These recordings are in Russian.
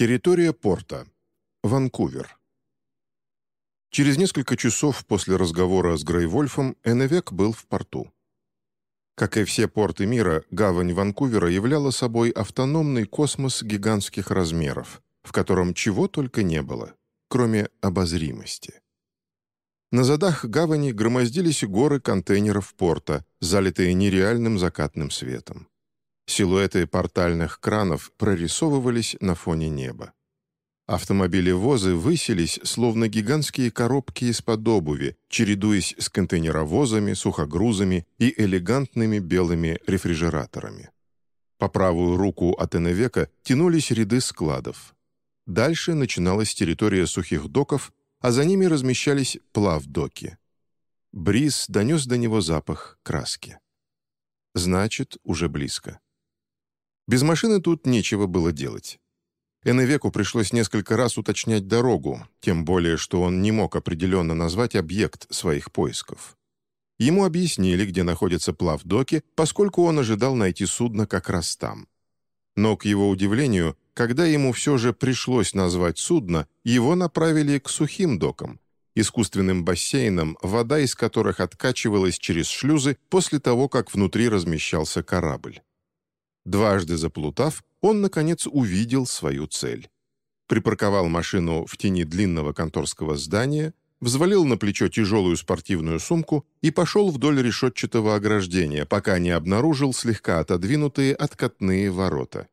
Территория порта. Ванкувер. Через несколько часов после разговора с Грейвольфом Эннвек был в порту. Как и все порты мира, гавань Ванкувера являла собой автономный космос гигантских размеров, в котором чего только не было, кроме обозримости. На задах гавани громоздились горы контейнеров порта, залитые нереальным закатным светом. Силуэты портальных кранов прорисовывались на фоне неба. Автомобили-возы высились, словно гигантские коробки из-под обуви, чередуясь с контейнеровозами, сухогрузами и элегантными белыми рефрижераторами. По правую руку от Эневека тянулись ряды складов. Дальше начиналась территория сухих доков, а за ними размещались плавдоки. Бриз донес до него запах краски. Значит, уже близко. Без машины тут нечего было делать. Эннвеку пришлось несколько раз уточнять дорогу, тем более, что он не мог определенно назвать объект своих поисков. Ему объяснили, где находятся плавдоки, поскольку он ожидал найти судно как раз там. Но, к его удивлению, когда ему все же пришлось назвать судно, его направили к сухим докам, искусственным бассейнам, вода из которых откачивалась через шлюзы после того, как внутри размещался корабль. Дважды заплутав, он, наконец, увидел свою цель. Припарковал машину в тени длинного конторского здания, взвалил на плечо тяжелую спортивную сумку и пошел вдоль решетчатого ограждения, пока не обнаружил слегка отодвинутые откатные ворота.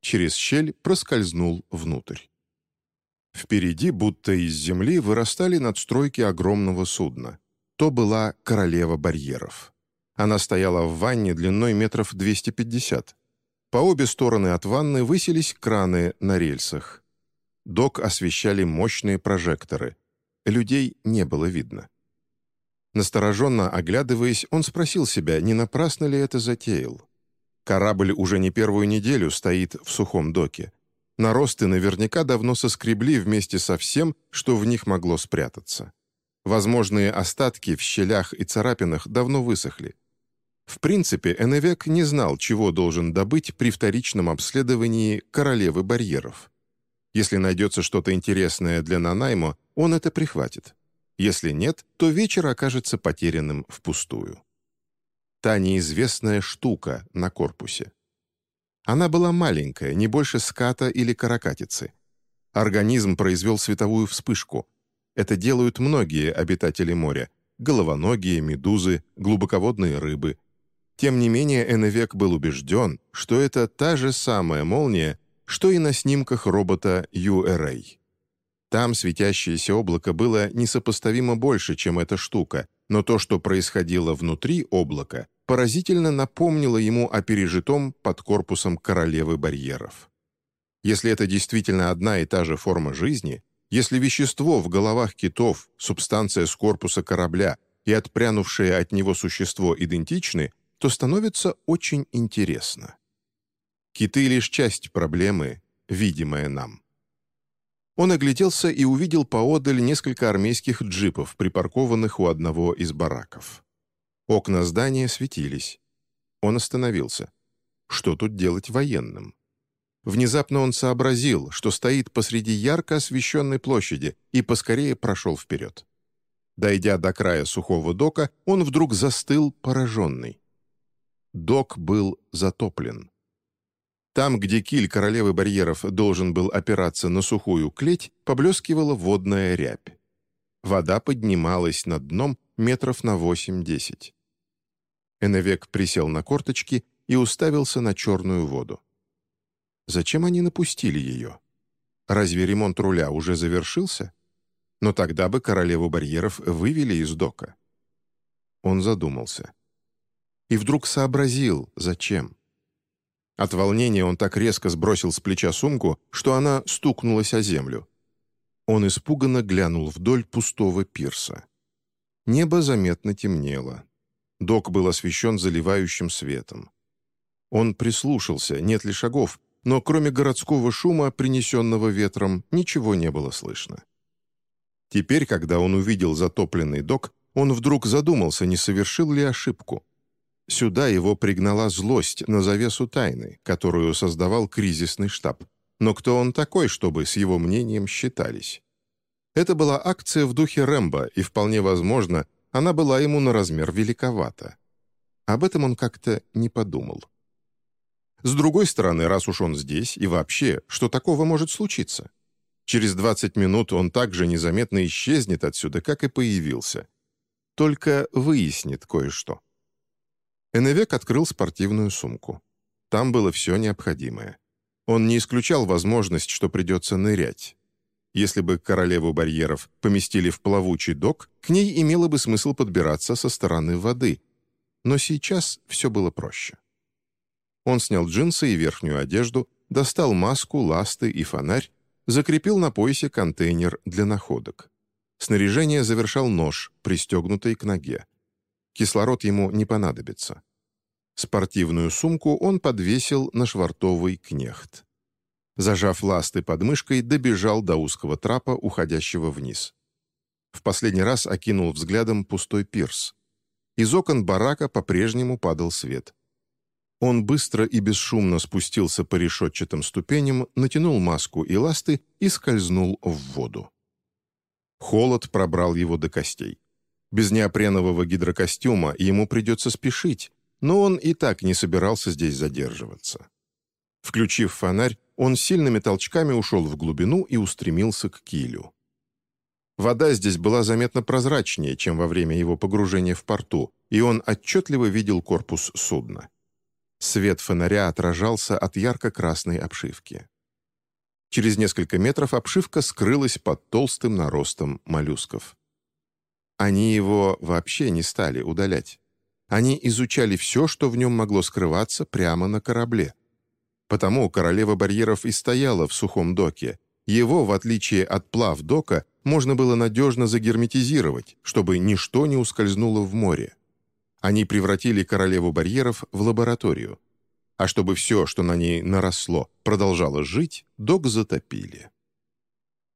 Через щель проскользнул внутрь. Впереди, будто из земли, вырастали надстройки огромного судна. То была королева барьеров. Она стояла в ванне длиной метров 250. По обе стороны от ванны высились краны на рельсах. Док освещали мощные прожекторы. Людей не было видно. Настороженно оглядываясь, он спросил себя, не напрасно ли это затеял. Корабль уже не первую неделю стоит в сухом доке. Наросты наверняка давно соскребли вместе со всем, что в них могло спрятаться. Возможные остатки в щелях и царапинах давно высохли. В принципе, Эневек не знал, чего должен добыть при вторичном обследовании королевы барьеров. Если найдется что-то интересное для Нанаймо, он это прихватит. Если нет, то вечер окажется потерянным впустую. Та неизвестная штука на корпусе. Она была маленькая, не больше ската или каракатицы. Организм произвел световую вспышку. Это делают многие обитатели моря — головоногие, медузы, глубоководные рыбы, тем не менее, Эннвек был убежден, что это та же самая молния, что и на снимках робота URA. Там светящееся облако было несопоставимо больше, чем эта штука, но то, что происходило внутри облака, поразительно напомнило ему о пережитом под корпусом королевы барьеров. Если это действительно одна и та же форма жизни, если вещество в головах китов, субстанция с корпуса корабля и отпрянувшее от него существо идентичны, то становится очень интересно. Киты — лишь часть проблемы, видимая нам. Он огляделся и увидел поодаль несколько армейских джипов, припаркованных у одного из бараков. Окна здания светились. Он остановился. Что тут делать военным? Внезапно он сообразил, что стоит посреди ярко освещенной площади, и поскорее прошел вперед. Дойдя до края сухого дока, он вдруг застыл, пораженный. Док был затоплен. Там, где киль королевы барьеров должен был опираться на сухую клеть, поблескивала водная рябь. Вода поднималась над дном метров на 8-10. Эневек присел на корточки и уставился на черную воду. Зачем они напустили ее? Разве ремонт руля уже завершился? Но тогда бы королеву барьеров вывели из дока. Он задумался и вдруг сообразил, зачем. От волнения он так резко сбросил с плеча сумку, что она стукнулась о землю. Он испуганно глянул вдоль пустого пирса. Небо заметно темнело. Док был освещен заливающим светом. Он прислушался, нет ли шагов, но кроме городского шума, принесенного ветром, ничего не было слышно. Теперь, когда он увидел затопленный док, он вдруг задумался, не совершил ли ошибку. Сюда его пригнала злость на завесу тайны, которую создавал кризисный штаб. Но кто он такой, чтобы с его мнением считались? Это была акция в духе Рэмбо, и вполне возможно, она была ему на размер великовата. Об этом он как-то не подумал. С другой стороны, раз уж он здесь, и вообще, что такого может случиться? Через 20 минут он так же незаметно исчезнет отсюда, как и появился. Только выяснит кое-что. Эневек открыл спортивную сумку. Там было все необходимое. Он не исключал возможность, что придется нырять. Если бы королеву барьеров поместили в плавучий док, к ней имело бы смысл подбираться со стороны воды. Но сейчас все было проще. Он снял джинсы и верхнюю одежду, достал маску, ласты и фонарь, закрепил на поясе контейнер для находок. Снаряжение завершал нож, пристегнутый к ноге. Кислород ему не понадобится. Спортивную сумку он подвесил на швартовый кнехт зажав ласты под мышкой, добежал до узкого трапа, уходящего вниз. В последний раз окинул взглядом пустой пирс. Из окон барака по-прежнему падал свет. Он быстро и бесшумно спустился по решетчатым ступеням, натянул маску и ласты и скользнул в воду. Холод пробрал его до костей. Без неопренового гидрокостюма ему придется спешить, но он и так не собирался здесь задерживаться. Включив фонарь, он сильными толчками ушел в глубину и устремился к килю. Вода здесь была заметно прозрачнее, чем во время его погружения в порту, и он отчетливо видел корпус судна. Свет фонаря отражался от ярко-красной обшивки. Через несколько метров обшивка скрылась под толстым наростом моллюсков. Они его вообще не стали удалять. Они изучали все, что в нем могло скрываться прямо на корабле. Потому королева барьеров и стояла в сухом доке. Его, в отличие от плав дока, можно было надежно загерметизировать, чтобы ничто не ускользнуло в море. Они превратили королеву барьеров в лабораторию. А чтобы все, что на ней наросло, продолжало жить, док затопили.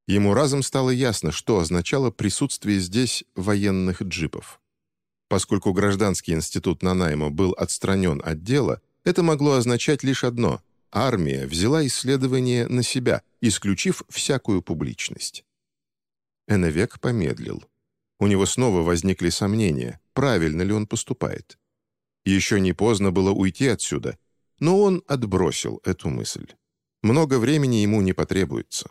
Ему разом стало ясно, что означало присутствие здесь военных джипов. Поскольку гражданский институт Нанайма был отстранен от дела, это могло означать лишь одно армия взяла исследование на себя, исключив всякую публичность. Эновек помедлил. У него снова возникли сомнения, правильно ли он поступает. Еще не поздно было уйти отсюда, но он отбросил эту мысль. Много времени ему не потребуется.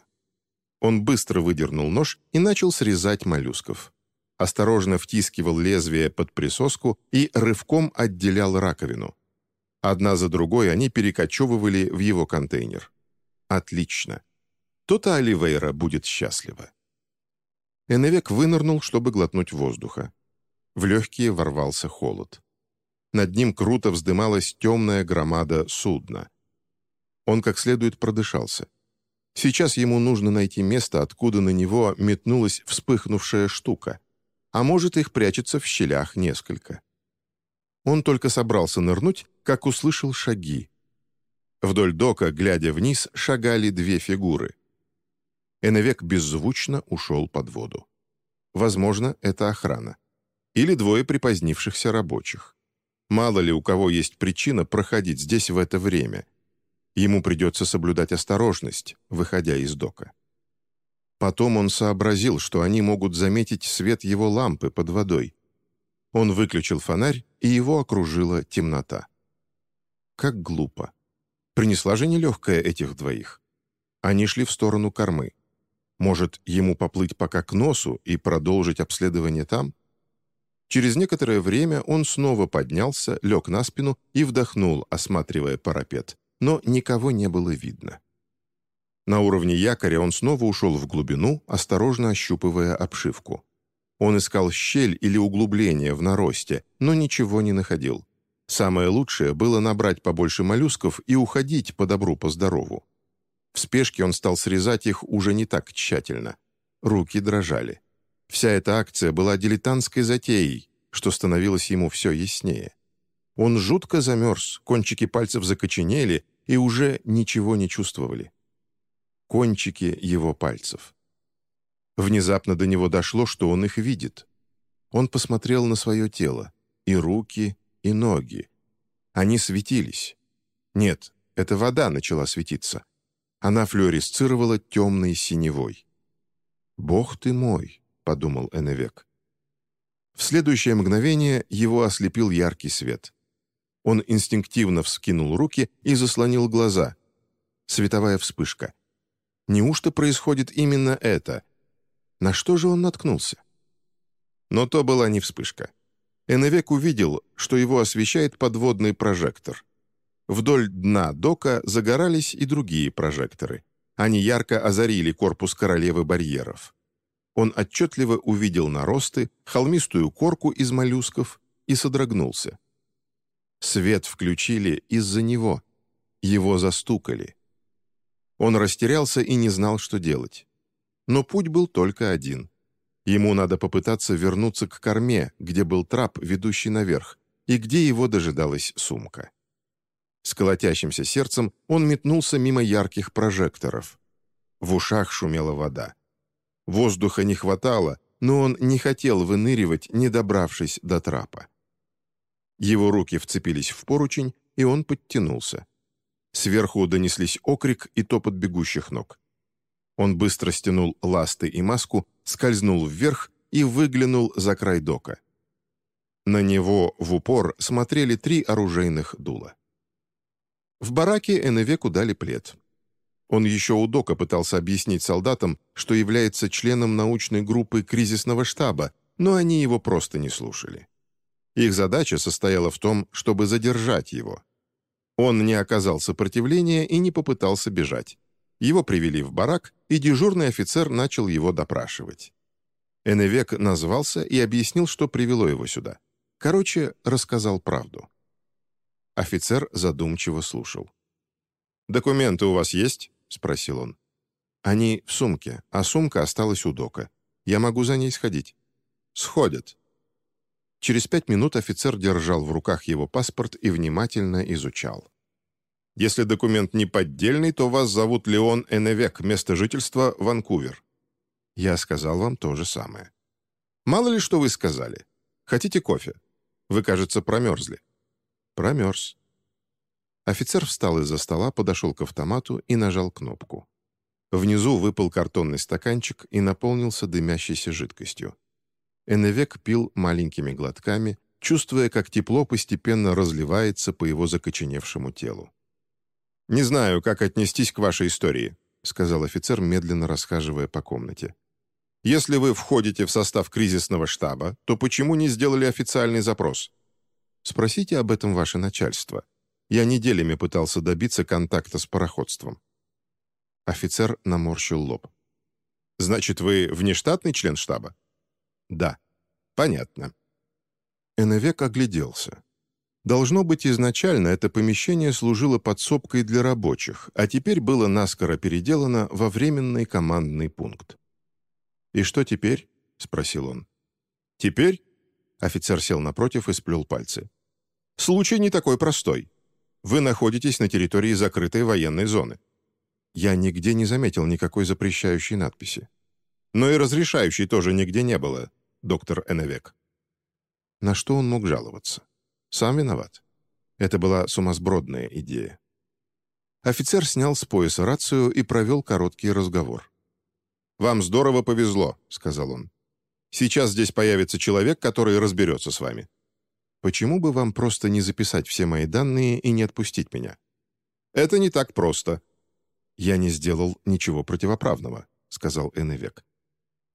Он быстро выдернул нож и начал срезать моллюсков. Осторожно втискивал лезвие под присоску и рывком отделял раковину. Одна за другой они перекочевывали в его контейнер. Отлично. То-то Оливейра будет счастлива. Эневек вынырнул, чтобы глотнуть воздуха. В легкие ворвался холод. Над ним круто вздымалась темная громада судна. Он как следует продышался. Сейчас ему нужно найти место, откуда на него метнулась вспыхнувшая штука. А может, их прячется в щелях несколько. Он только собрался нырнуть, как услышал шаги. Вдоль дока, глядя вниз, шагали две фигуры. Эновек беззвучно ушел под воду. Возможно, это охрана. Или двое припозднившихся рабочих. Мало ли у кого есть причина проходить здесь в это время. Ему придется соблюдать осторожность, выходя из дока. Потом он сообразил, что они могут заметить свет его лампы под водой. Он выключил фонарь, и его окружила темнота. Как глупо. Принесла же нелегкая этих двоих. Они шли в сторону кормы. Может, ему поплыть пока к носу и продолжить обследование там? Через некоторое время он снова поднялся, лег на спину и вдохнул, осматривая парапет, но никого не было видно. На уровне якоря он снова ушел в глубину, осторожно ощупывая обшивку. Он искал щель или углубление в наросте, но ничего не находил. Самое лучшее было набрать побольше моллюсков и уходить по добру, по здорову. В спешке он стал срезать их уже не так тщательно. Руки дрожали. Вся эта акция была дилетантской затеей, что становилось ему все яснее. Он жутко замерз, кончики пальцев закоченели и уже ничего не чувствовали. Кончики его пальцев. Внезапно до него дошло, что он их видит. Он посмотрел на свое тело, и руки, и ноги. Они светились. Нет, эта вода начала светиться. Она флюоресцировала темной синевой. «Бог ты мой!» — подумал Эннвек. В следующее мгновение его ослепил яркий свет. Он инстинктивно вскинул руки и заслонил глаза. Световая вспышка. Неужто происходит именно это? На что же он наткнулся? Но то была не вспышка. Эннвек увидел, что его освещает подводный прожектор. Вдоль дна дока загорались и другие прожекторы. Они ярко озарили корпус королевы барьеров. Он отчетливо увидел наросты, холмистую корку из моллюсков и содрогнулся. Свет включили из-за него. Его застукали. Он растерялся и не знал, что делать. Но путь был только один. Ему надо попытаться вернуться к корме, где был трап, ведущий наверх, и где его дожидалась сумка. С колотящимся сердцем он метнулся мимо ярких прожекторов. В ушах шумела вода. Воздуха не хватало, но он не хотел выныривать, не добравшись до трапа. Его руки вцепились в поручень, и он подтянулся. Сверху донеслись окрик и топот бегущих ног. Он быстро стянул ласты и маску, скользнул вверх и выглянул за край дока. На него в упор смотрели три оружейных дула. В бараке Эннвеку дали плед. Он еще у Дока пытался объяснить солдатам, что является членом научной группы кризисного штаба, но они его просто не слушали. Их задача состояла в том, чтобы задержать его. Он не оказал сопротивления и не попытался бежать. Его привели в барак, и дежурный офицер начал его допрашивать. Эневек назвался и объяснил, что привело его сюда. Короче, рассказал правду. Офицер задумчиво слушал. «Документы у вас есть?» — спросил он. «Они в сумке, а сумка осталась у Дока. Я могу за ней сходить». «Сходят». Через пять минут офицер держал в руках его паспорт и внимательно изучал. «Если документ не поддельный, то вас зовут Леон Эневек, место жительства — Ванкувер». «Я сказал вам то же самое». «Мало ли что вы сказали. Хотите кофе? Вы, кажется, промерзли». Промерз. Офицер встал из-за стола, подошел к автомату и нажал кнопку. Внизу выпал картонный стаканчик и наполнился дымящейся жидкостью. Эннвек пил маленькими глотками, чувствуя, как тепло постепенно разливается по его закоченевшему телу. «Не знаю, как отнестись к вашей истории», — сказал офицер, медленно расхаживая по комнате. «Если вы входите в состав кризисного штаба, то почему не сделали официальный запрос?» Спросите об этом ваше начальство. Я неделями пытался добиться контакта с пароходством». Офицер наморщил лоб. «Значит, вы внештатный член штаба?» «Да». «Понятно». Эннвек огляделся. Должно быть, изначально это помещение служило подсобкой для рабочих, а теперь было наскоро переделано во временный командный пункт. «И что теперь?» — спросил он. «Теперь?» — офицер сел напротив и сплел пальцы. Случай не такой простой. Вы находитесь на территории закрытой военной зоны. Я нигде не заметил никакой запрещающей надписи. Но и разрешающей тоже нигде не было, доктор Эневек. На что он мог жаловаться? Сам виноват. Это была сумасбродная идея. Офицер снял с пояса рацию и провел короткий разговор. «Вам здорово повезло», — сказал он. «Сейчас здесь появится человек, который разберется с вами. Почему бы вам просто не записать все мои данные и не отпустить меня? Это не так просто. Я не сделал ничего противоправного, сказал Эннвек.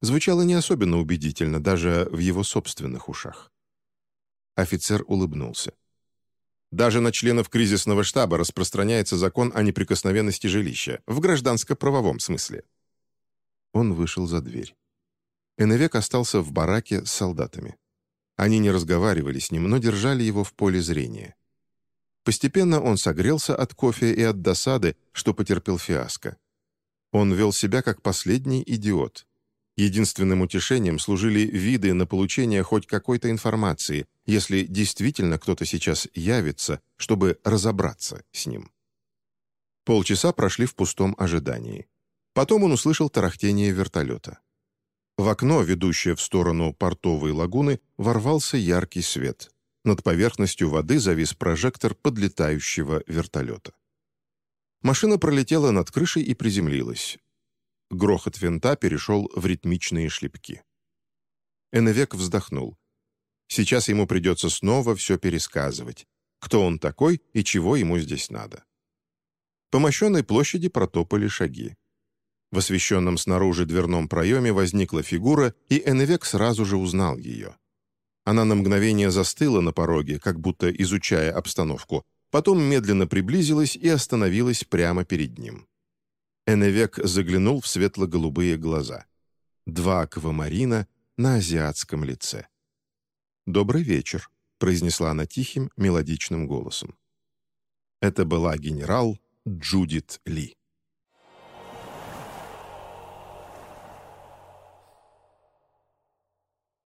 Звучало не особенно убедительно даже в его собственных ушах. Офицер улыбнулся. Даже на членов кризисного штаба распространяется закон о неприкосновенности жилища, в гражданско-правовом смысле. Он вышел за дверь. Эннвек остался в бараке с солдатами. Они не разговаривали с ним, но держали его в поле зрения. Постепенно он согрелся от кофе и от досады, что потерпел фиаско. Он вел себя как последний идиот. Единственным утешением служили виды на получение хоть какой-то информации, если действительно кто-то сейчас явится, чтобы разобраться с ним. Полчаса прошли в пустом ожидании. Потом он услышал тарахтение вертолета. В окно, ведущее в сторону портовой лагуны, ворвался яркий свет. Над поверхностью воды завис прожектор подлетающего вертолета. Машина пролетела над крышей и приземлилась. Грохот винта перешел в ритмичные шлепки. Эннвек вздохнул. Сейчас ему придется снова все пересказывать. Кто он такой и чего ему здесь надо. По мощенной площади протопали шаги. В освещенном снаружи дверном проеме возникла фигура, и Эннвек сразу же узнал ее. Она на мгновение застыла на пороге, как будто изучая обстановку, потом медленно приблизилась и остановилась прямо перед ним. Эннвек заглянул в светло-голубые глаза. Два аквамарина на азиатском лице. «Добрый вечер», — произнесла она тихим, мелодичным голосом. Это была генерал Джудит Ли.